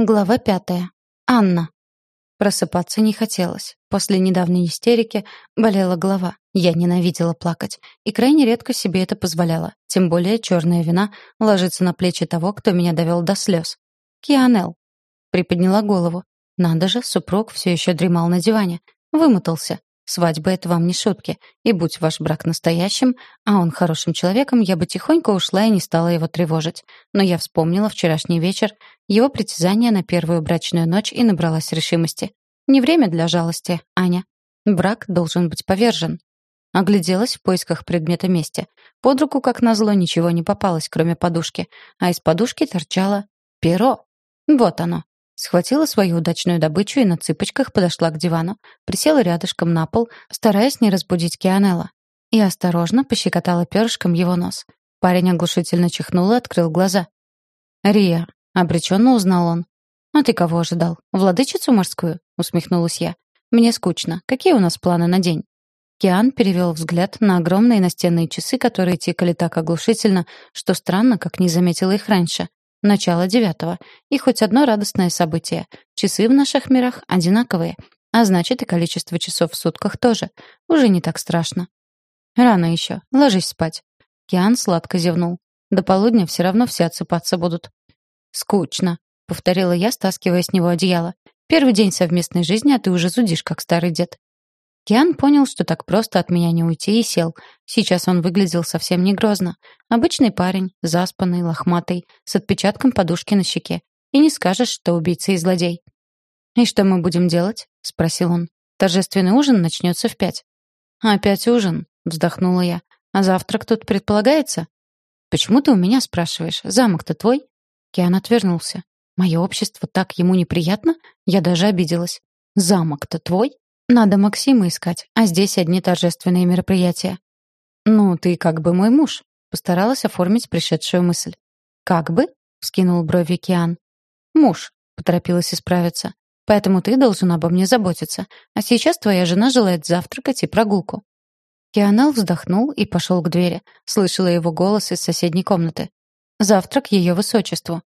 Глава пятая. Анна. Просыпаться не хотелось. После недавней истерики болела голова. Я ненавидела плакать. И крайне редко себе это позволяла. Тем более черная вина ложится на плечи того, кто меня довел до слез. Кианел. Приподняла голову. Надо же, супруг все еще дремал на диване. Вымотался. Свадьба — это вам не шутки. И будь ваш брак настоящим, а он хорошим человеком, я бы тихонько ушла и не стала его тревожить. Но я вспомнила вчерашний вечер, его притязание на первую брачную ночь и набралась решимости. Не время для жалости, Аня. Брак должен быть повержен. Огляделась в поисках предмета мести. Под руку, как назло, ничего не попалось, кроме подушки. А из подушки торчало перо. Вот оно. Схватила свою удачную добычу и на цыпочках подошла к дивану, присела рядышком на пол, стараясь не разбудить Кианелла. И осторожно пощекотала перышком его нос. Парень оглушительно чихнул и открыл глаза. «Рия», — обреченно узнал он. «А ты кого ожидал? Владычицу морскую?» — усмехнулась я. «Мне скучно. Какие у нас планы на день?» Киан перевел взгляд на огромные настенные часы, которые тикали так оглушительно, что странно, как не заметила их раньше. Начало девятого. И хоть одно радостное событие. Часы в наших мирах одинаковые. А значит, и количество часов в сутках тоже. Уже не так страшно. Рано еще. Ложись спать. Киан сладко зевнул. До полудня все равно все отсыпаться будут. Скучно, повторила я, стаскивая с него одеяло. Первый день совместной жизни, а ты уже зудишь, как старый дед. Киан понял, что так просто от меня не уйти, и сел. Сейчас он выглядел совсем не грозно. Обычный парень, заспанный, лохматый, с отпечатком подушки на щеке. И не скажешь, что убийца и злодей. «И что мы будем делать?» — спросил он. «Торжественный ужин начнется в пять». «Опять ужин», — вздохнула я. «А завтрак тут предполагается?» «Почему ты у меня спрашиваешь? Замок-то твой?» Киан отвернулся. «Мое общество так ему неприятно? Я даже обиделась. Замок-то твой?» Надо Максима искать, а здесь одни торжественные мероприятия. Ну, ты как бы мой муж, постаралась оформить пришедшую мысль. Как бы? вскинул брови Киан. Муж, поторопилась исправиться. Поэтому ты должен обо мне заботиться. А сейчас твоя жена желает завтракать и прогулку. Кианал вздохнул и пошел к двери. Слышала его голос из соседней комнаты. Завтрак ее высочеству.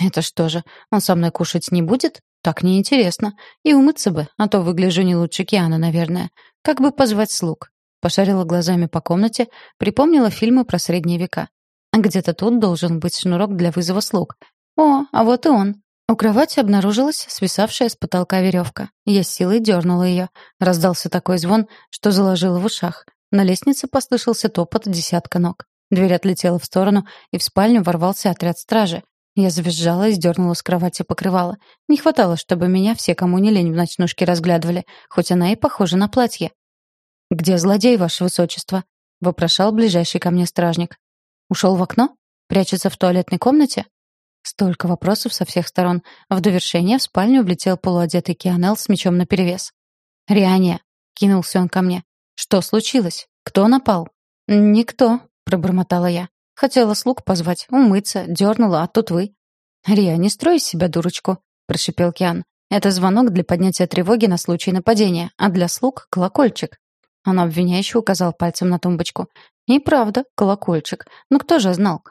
Это что же, он со мной кушать не будет? Так неинтересно. И умыться бы, а то выгляжу не лучше Киана, наверное. Как бы позвать слуг? Пошарила глазами по комнате, припомнила фильмы про средние века. Где-то тут должен быть шнурок для вызова слуг. О, а вот и он. У кровати обнаружилась свисавшая с потолка веревка. Я силой дернула ее. Раздался такой звон, что заложила в ушах. На лестнице послышался топот десятка ног. Дверь отлетела в сторону, и в спальню ворвался отряд стражи. Я завизжала и сдернула с кровати покрывало. Не хватало, чтобы меня все, кому не лень, в ночнушке разглядывали, хоть она и похожа на платье. «Где злодей, ваше высочество?» — вопрошал ближайший ко мне стражник. «Ушел в окно? Прячется в туалетной комнате?» Столько вопросов со всех сторон. В довершение в спальню влетел полуодетый Кианел с мечом наперевес. «Риания!» — кинулся он ко мне. «Что случилось? Кто напал?» «Никто», — пробормотала я. Хотела слуг позвать, умыться, дернула, а тут вы. «Рия, не строй из себя дурочку», — прошипел Киан. «Это звонок для поднятия тревоги на случай нападения, а для слуг — колокольчик». Он обвиняюще указал пальцем на тумбочку. «И правда, колокольчик. Но кто же знал?»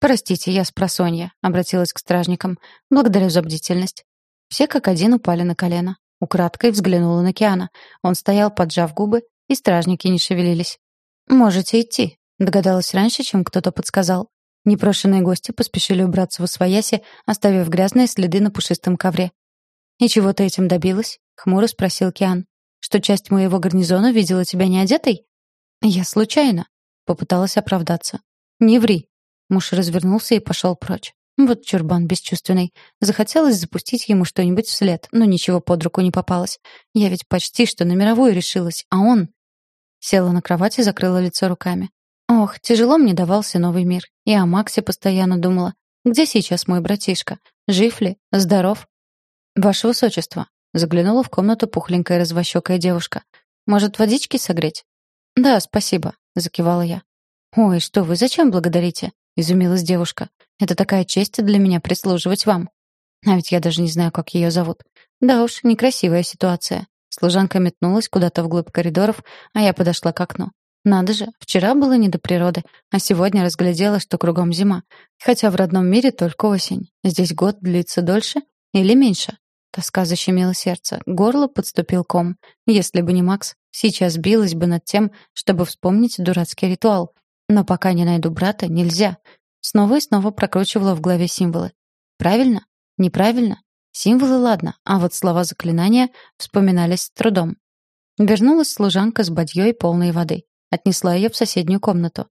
«Простите, я спросонья», — обратилась к стражникам. «Благодарю за бдительность». Все как один упали на колено. Украдкой взглянула на Киана. Он стоял, поджав губы, и стражники не шевелились. «Можете идти», Догадалась раньше, чем кто-то подсказал. Непрошенные гости поспешили убраться в освояси, оставив грязные следы на пушистом ковре. «И чего ты этим добилась?» — хмуро спросил Киан. «Что часть моего гарнизона видела тебя не одетой?» «Я случайно», — попыталась оправдаться. «Не ври». Муж развернулся и пошел прочь. Вот чурбан бесчувственный. Захотелось запустить ему что-нибудь вслед, но ничего под руку не попалось. Я ведь почти что на мировую решилась, а он... Села на кровать и закрыла лицо руками. Ох, тяжело мне давался новый мир. И о Максе постоянно думала. Где сейчас мой братишка? Жив ли? Здоров? Ваше высочество. Заглянула в комнату пухленькая развощёкая девушка. Может, водички согреть? Да, спасибо, закивала я. Ой, что вы, зачем благодарите? изумилась девушка. Это такая честь для меня прислуживать вам. А ведь я даже не знаю, как ее зовут. Да уж, некрасивая ситуация. Служанка метнулась куда-то вглубь коридоров, а я подошла к окну. Надо же, вчера было не до природы, а сегодня разглядела, что кругом зима. Хотя в родном мире только осень. Здесь год длится дольше, Или меньше? Тоска защемила сердце, горло подступил ком. Если бы не Макс, сейчас билась бы над тем, чтобы вспомнить дурацкий ритуал. Но пока не найду брата, нельзя. Снова и снова прокручивала в голове символы. Правильно? Неправильно? Символы ладно, а вот слова заклинания вспоминались с трудом. Вернулась служанка с бадьей полной воды. Отнесла ее в соседнюю комнату.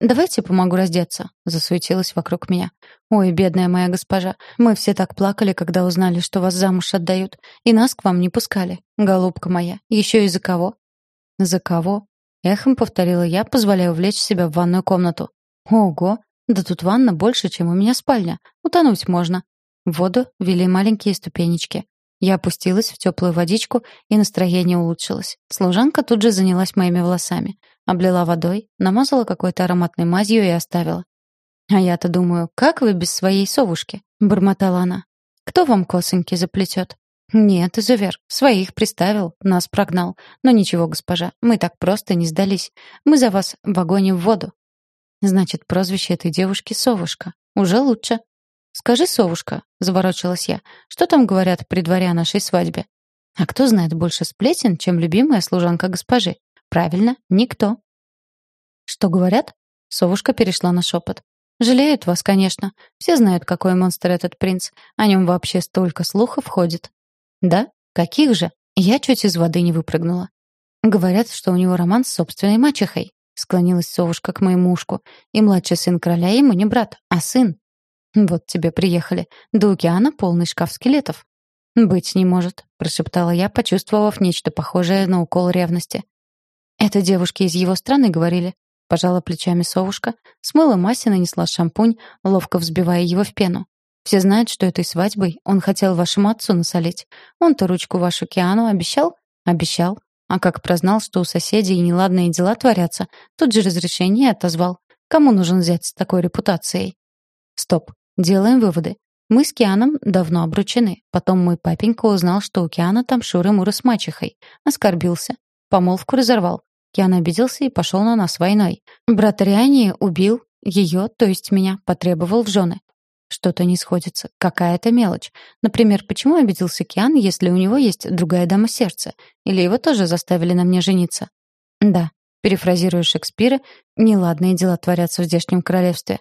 «Давайте помогу раздеться», — засуетилась вокруг меня. «Ой, бедная моя госпожа, мы все так плакали, когда узнали, что вас замуж отдают, и нас к вам не пускали. Голубка моя, еще и за кого?» «За кого?» — эхом повторила я, позволяя увлечь себя в ванную комнату. «Ого, да тут ванна больше, чем у меня спальня. Утонуть можно». В воду вели маленькие ступенечки. Я опустилась в теплую водичку, и настроение улучшилось. Служанка тут же занялась моими волосами. Облила водой, намазала какой-то ароматной мазью и оставила. «А я-то думаю, как вы без своей совушки?» — бормотала она. «Кто вам косоньки заплетет?» «Нет, изувер. Своих приставил, нас прогнал. Но ничего, госпожа, мы так просто не сдались. Мы за вас в огонь в воду». «Значит, прозвище этой девушки — Совушка. Уже лучше». «Скажи, совушка», — заворочилась я, — «что там говорят при дворе о нашей свадьбе?» «А кто знает больше сплетен, чем любимая служанка госпожи?» «Правильно, никто». «Что говорят?» — совушка перешла на шепот. «Жалеют вас, конечно. Все знают, какой монстр этот принц. О нем вообще столько слухов ходит». «Да? Каких же?» Я чуть из воды не выпрыгнула. «Говорят, что у него роман с собственной мачехой», — склонилась совушка к моему ушку. «И младший сын короля ему не брат, а сын. «Вот тебе приехали. До океана полный шкаф скелетов». «Быть не может», — прошептала я, почувствовав нечто похожее на укол ревности. «Это девушки из его страны говорили», — пожала плечами совушка, смыла мазь и нанесла шампунь, ловко взбивая его в пену. «Все знают, что этой свадьбой он хотел вашему отцу насолить. Он-то ручку вашу Киану обещал?» «Обещал. А как прознал, что у соседей неладные дела творятся, тут же разрешение отозвал. Кому нужен взять с такой репутацией?» «Стоп. Делаем выводы. Мы с Кианом давно обручены. Потом мой папенька узнал, что у Киана там шуры-муры с мачехой. Оскорбился. Помолвку разорвал. Киан обиделся и пошел на нас войной. Брат Риани убил ее, то есть меня, потребовал в жены. Что-то не сходится. Какая-то мелочь. Например, почему обиделся Киан, если у него есть другая дама сердца? Или его тоже заставили на мне жениться? Да, перефразируя Шекспира, неладные дела творятся в здешнем королевстве.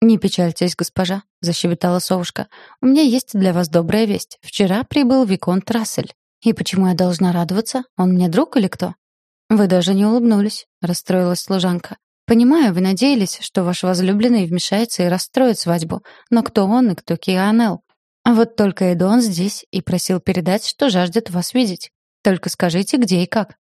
«Не печальтесь, госпожа», — защебетала совушка. «У меня есть для вас добрая весть. Вчера прибыл Виконт Рассель. И почему я должна радоваться? Он мне друг или кто?» «Вы даже не улыбнулись», — расстроилась служанка. «Понимаю, вы надеялись, что ваш возлюбленный вмешается и расстроит свадьбу. Но кто он и кто Кианел? А вот только Эдуан здесь и просил передать, что жаждет вас видеть. Только скажите, где и как».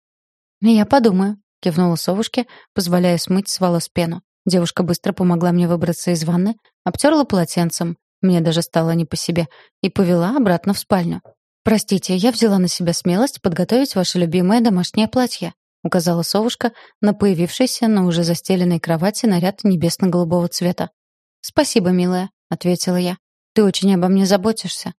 «Я подумаю», — кивнула совушке, позволяя смыть с волос пену. Девушка быстро помогла мне выбраться из ванны, обтерла полотенцем, мне даже стало не по себе, и повела обратно в спальню. «Простите, я взяла на себя смелость подготовить ваше любимое домашнее платье», указала совушка на появившийся на уже застеленной кровати наряд небесно-голубого цвета. «Спасибо, милая», — ответила я. «Ты очень обо мне заботишься.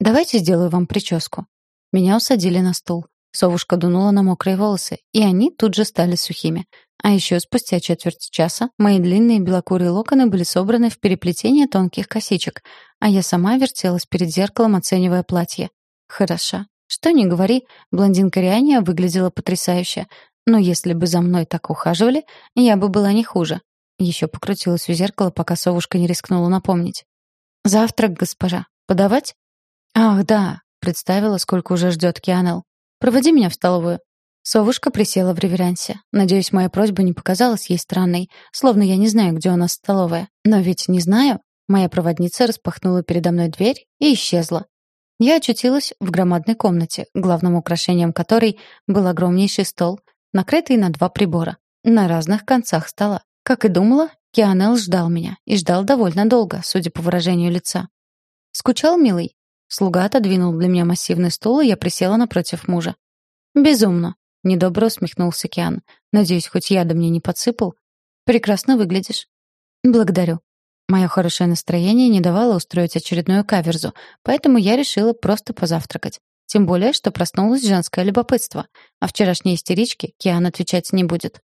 Давайте сделаю вам прическу». Меня усадили на стул. Совушка дунула на мокрые волосы, и они тут же стали сухими. А еще спустя четверть часа мои длинные белокурые локоны были собраны в переплетение тонких косичек, а я сама вертелась перед зеркалом, оценивая платье. Хороша. Что ни говори, блондинка Риания выглядела потрясающе. Но если бы за мной так ухаживали, я бы была не хуже. Еще покрутилась у зеркала, пока совушка не рискнула напомнить. «Завтрак, госпожа. Подавать?» «Ах, да», — представила, сколько уже ждет Кианел. «Проводи меня в столовую». Совушка присела в реверансе. Надеюсь, моя просьба не показалась ей странной, словно я не знаю, где у нас столовая. Но ведь не знаю. Моя проводница распахнула передо мной дверь и исчезла. Я очутилась в громадной комнате, главным украшением которой был огромнейший стол, накрытый на два прибора, на разных концах стола. Как и думала, Кианел ждал меня, и ждал довольно долго, судя по выражению лица. «Скучал, милый?» Слуга отодвинул для меня массивный стул, и я присела напротив мужа. «Безумно», Недобро усмехнулся Киан. «Надеюсь, хоть яда мне не подсыпал? Прекрасно выглядишь». «Благодарю». Мое хорошее настроение не давало устроить очередную каверзу, поэтому я решила просто позавтракать. Тем более, что проснулось женское любопытство. А вчерашней истеричке Киан отвечать не будет.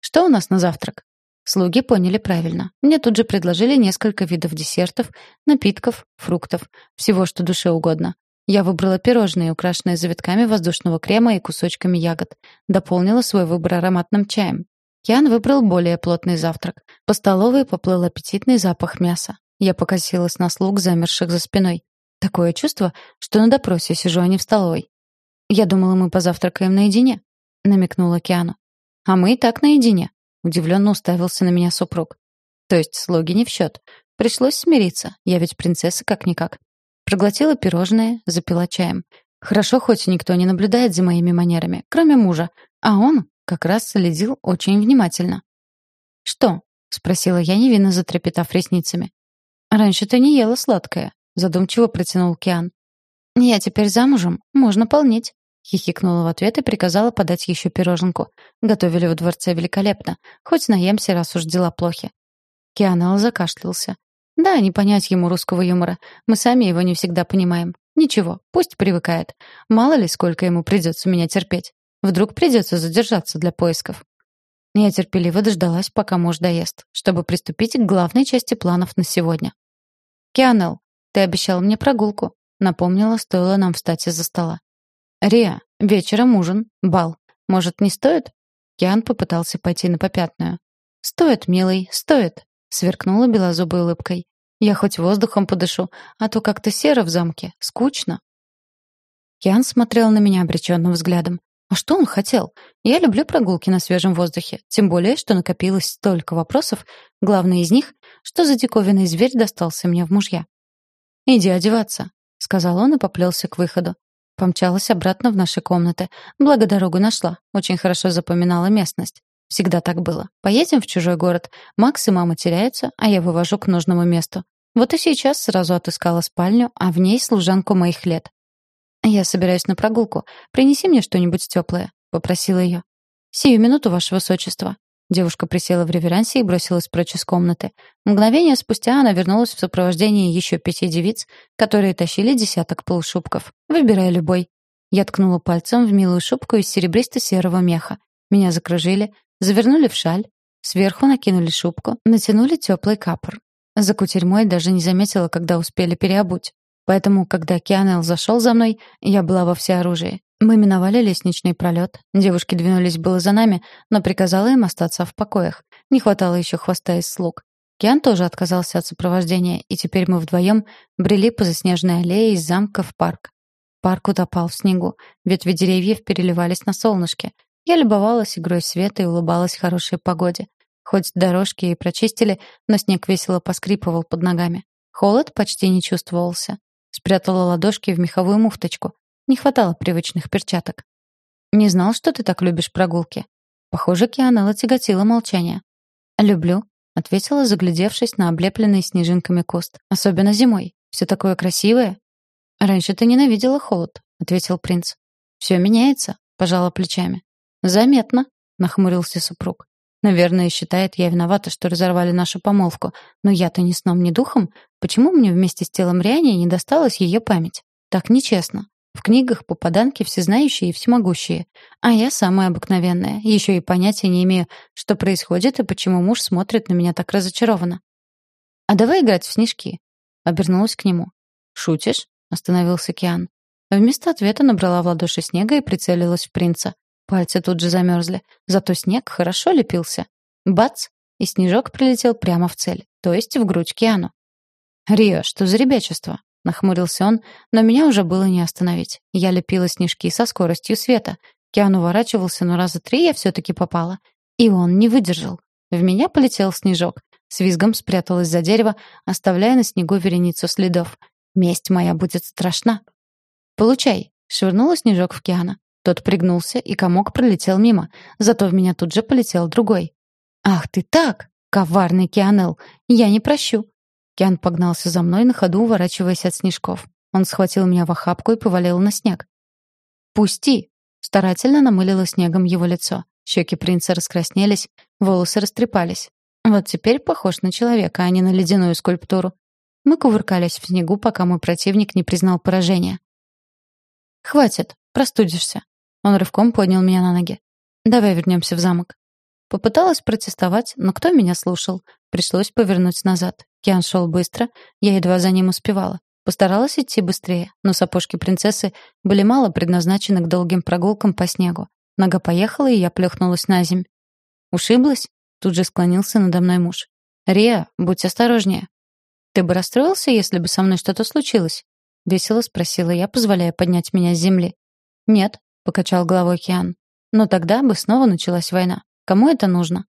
«Что у нас на завтрак?» Слуги поняли правильно. Мне тут же предложили несколько видов десертов, напитков, фруктов, всего, что душе угодно. Я выбрала пирожные, украшенные завитками воздушного крема и кусочками ягод. Дополнила свой выбор ароматным чаем. Киан выбрал более плотный завтрак. По столовой поплыл аппетитный запах мяса. Я покосилась на слуг, замерших за спиной. Такое чувство, что на допросе сижу, а не в столовой. «Я думала, мы позавтракаем наедине», — намекнула Киану. «А мы и так наедине», Удивленно уставился на меня супруг. То есть слуги не в счет. Пришлось смириться. Я ведь принцесса как-никак. Проглотила пирожное, запила чаем. Хорошо, хоть никто не наблюдает за моими манерами, кроме мужа. А он как раз следил очень внимательно. «Что?» — спросила я, невинно затрепетав ресницами. «Раньше ты не ела сладкое», — задумчиво протянул Киан. «Я теперь замужем, можно полнеть». Хихикнула в ответ и приказала подать еще пироженку. Готовили в дворце великолепно. Хоть наемся, раз уж дела плохи. Кианел закашлялся. Да, не понять ему русского юмора. Мы сами его не всегда понимаем. Ничего, пусть привыкает. Мало ли, сколько ему придется меня терпеть. Вдруг придется задержаться для поисков. Я терпеливо дождалась, пока муж доест, чтобы приступить к главной части планов на сегодня. «Кианел, ты обещал мне прогулку», — напомнила, стоило нам встать из-за стола. «Риа, вечером ужин, бал. Может, не стоит?» Киан попытался пойти на попятную. «Стоит, милый, стоит», — сверкнула белозубой улыбкой. «Я хоть воздухом подышу, а то как-то серо в замке, скучно». Киан смотрел на меня обреченным взглядом. А что он хотел? Я люблю прогулки на свежем воздухе, тем более, что накопилось столько вопросов, главный из них, что за диковинный зверь достался мне в мужья. «Иди одеваться», — сказал он и поплелся к выходу. Помчалась обратно в наши комнаты. Благо дорогу нашла. Очень хорошо запоминала местность. Всегда так было. Поедем в чужой город. Макс и мама теряются, а я вывожу к нужному месту. Вот и сейчас сразу отыскала спальню, а в ней служанку моих лет. «Я собираюсь на прогулку. Принеси мне что-нибудь теплое», — попросила ее. «Сию минуту, ваше высочество». Девушка присела в реверансе и бросилась прочь из комнаты. Мгновение спустя она вернулась в сопровождении еще пяти девиц, которые тащили десяток полушубков. «Выбирай любой». Я ткнула пальцем в милую шубку из серебристо-серого меха. Меня закружили, завернули в шаль, сверху накинули шубку, натянули теплый капор. За кутерьмой даже не заметила, когда успели переобуть. Поэтому, когда Кианел зашел за мной, я была во всеоружии. Мы миновали лестничный пролет. Девушки двинулись было за нами, но приказала им остаться в покоях. Не хватало еще хвоста из слуг. Киан тоже отказался от сопровождения, и теперь мы вдвоем брели по заснеженной аллее из замка в парк. Парк утопал в снегу. Ветви деревьев переливались на солнышке. Я любовалась игрой света и улыбалась хорошей погоде. Хоть дорожки и прочистили, но снег весело поскрипывал под ногами. Холод почти не чувствовался. Спрятала ладошки в меховую муфточку. Не хватало привычных перчаток. «Не знал, что ты так любишь прогулки». Похоже, Кианелла тяготила молчание. «Люблю», — ответила, заглядевшись на облепленный снежинками куст. «Особенно зимой. Все такое красивое». «Раньше ты ненавидела холод», — ответил принц. «Все меняется», — пожала плечами. «Заметно», — нахмурился супруг. «Наверное, считает, я виновата, что разорвали нашу помолвку. Но я-то ни сном, ни духом. Почему мне вместе с телом Риане не досталась ее память? Так нечестно. В книгах попаданки всезнающие и всемогущие. А я самая обыкновенная, еще и понятия не имею, что происходит и почему муж смотрит на меня так разочарованно. «А давай играть в снежки», — обернулась к нему. «Шутишь?» — остановился Киан. Вместо ответа набрала в ладоши снега и прицелилась в принца. Пальцы тут же замерзли, зато снег хорошо лепился. Бац! И снежок прилетел прямо в цель, то есть в грудь Киану. «Рио, что за ребячество?» Нахмурился он, но меня уже было не остановить. Я лепила снежки со скоростью света. Киан уворачивался, но раза три я все-таки попала. И он не выдержал. В меня полетел снежок. С визгом спряталась за дерево, оставляя на снегу вереницу следов. Месть моя будет страшна. «Получай!» — швырнула снежок в Киана. Тот пригнулся, и комок пролетел мимо. Зато в меня тут же полетел другой. «Ах ты так! Коварный Кианел! Я не прощу!» Киан погнался за мной на ходу, уворачиваясь от снежков. Он схватил меня в охапку и повалил на снег. «Пусти!» Старательно намылило снегом его лицо. Щеки принца раскраснелись, волосы растрепались. Вот теперь похож на человека, а не на ледяную скульптуру. Мы кувыркались в снегу, пока мой противник не признал поражение. «Хватит, простудишься». Он рывком поднял меня на ноги. «Давай вернемся в замок». Попыталась протестовать, но кто меня слушал? Пришлось повернуть назад. Киан шел быстро, я едва за ним успевала. Постаралась идти быстрее, но сапожки принцессы были мало предназначены к долгим прогулкам по снегу. Нога поехала, и я плюхнулась на земь. «Ушиблась?» — тут же склонился надо мной муж. «Риа, будь осторожнее». «Ты бы расстроился, если бы со мной что-то случилось?» — весело спросила я, позволяя поднять меня с земли. «Нет», — покачал головой Киан. «Но тогда бы снова началась война. Кому это нужно?»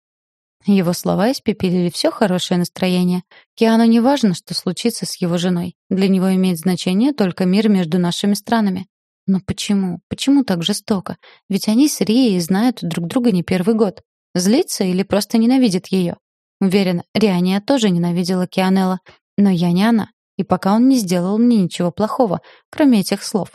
Его слова испепелили все хорошее настроение. Киану не важно, что случится с его женой. Для него имеет значение только мир между нашими странами. Но почему? Почему так жестоко? Ведь они с Рией знают друг друга не первый год. Злится или просто ненавидит ее? Уверена, Риания тоже ненавидела Кианелла. Но я не она. И пока он не сделал мне ничего плохого, кроме этих слов.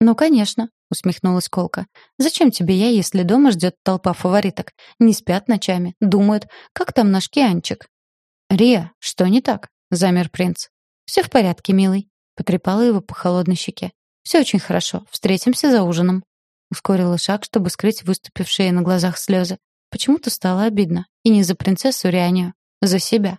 «Ну, конечно», — усмехнулась Колка. «Зачем тебе я, если дома ждет толпа фавориток? Не спят ночами, думают, как там наш Кианчик?» «Рия, что не так?» — замер принц. «Все в порядке, милый», — потрепала его по холодной щеке. «Все очень хорошо. Встретимся за ужином». Ускорила шаг, чтобы скрыть выступившие на глазах слезы. Почему-то стало обидно. И не за принцессу Рианию, за себя.